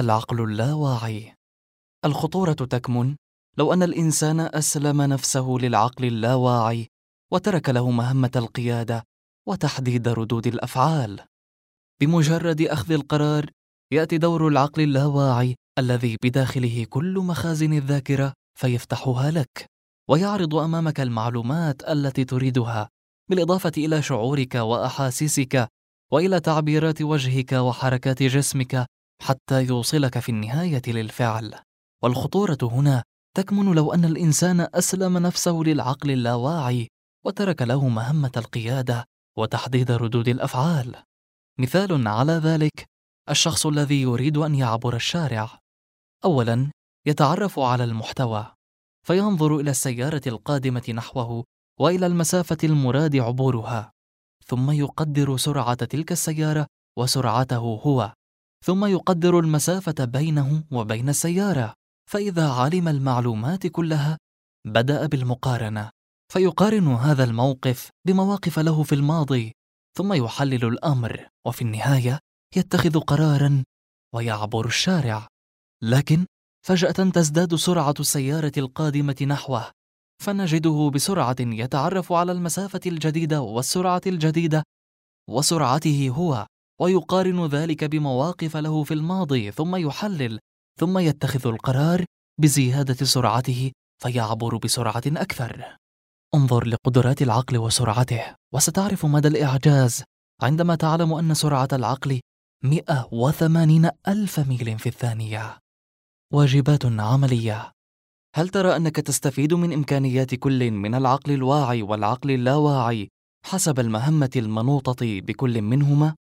العقل اللاواعي. الخطورة تكمن لو أن الإنسان أسلم نفسه للعقل اللاواعي وترك له مهمة القيادة وتحديد ردود الأفعال. بمجرد أخذ القرار يأتي دور العقل اللاواعي الذي بداخله كل مخازن الذاكرة فيفتحها لك ويعرض أمامك المعلومات التي تريدها بالإضافة إلى شعورك وأحاسيسك وإلى تعبيرات وجهك وحركات جسمك حتى يوصلك في النهاية للفعل. والخطورة هنا تكمن لو أن الإنسان أسلم نفسه للعقل اللاواعي وترك له مهمة القيادة وتحديد ردود الأفعال. مثال على ذلك الشخص الذي يريد أن يعبر الشارع. أولاً يتعرف على المحتوى فينظر إلى السيارة القادمة نحوه وإلى المسافة المراد عبورها ثم يقدر سرعة تلك السيارة وسرعته هو. ثم يقدر المسافة بينه وبين السيارة. فإذا علم المعلومات كلها بدأ بالمقارنة. فيقارن هذا الموقف بمواقف له في الماضي ثم يحلل الأمر. وفي النهاية يتخذ قرارا ويعبر الشارع. لكن فجأة تزداد سرعة السيارة القادمة نحوه. فنجده بسرعة يتعرف على المسافة الجديدة والسرعة الجديدة وسرعته هو ويقارن ذلك بمواقف له في الماضي ثم يحلل ثم يتخذ القرار بزيادة سرعته فيعبر بسرعة أكثر. انظر لقدرات العقل وسرعته. وستعرف مدى الإعجاز. عندما تعلم أن سرعة العقل 180 ألف ميل في الثانية. واجبات عملية. هل ترى أنك تستفيد من إمكانيات كل من العقل الواعي والعقل اللاواعي حسب المهمة المنوطة بكل منهما؟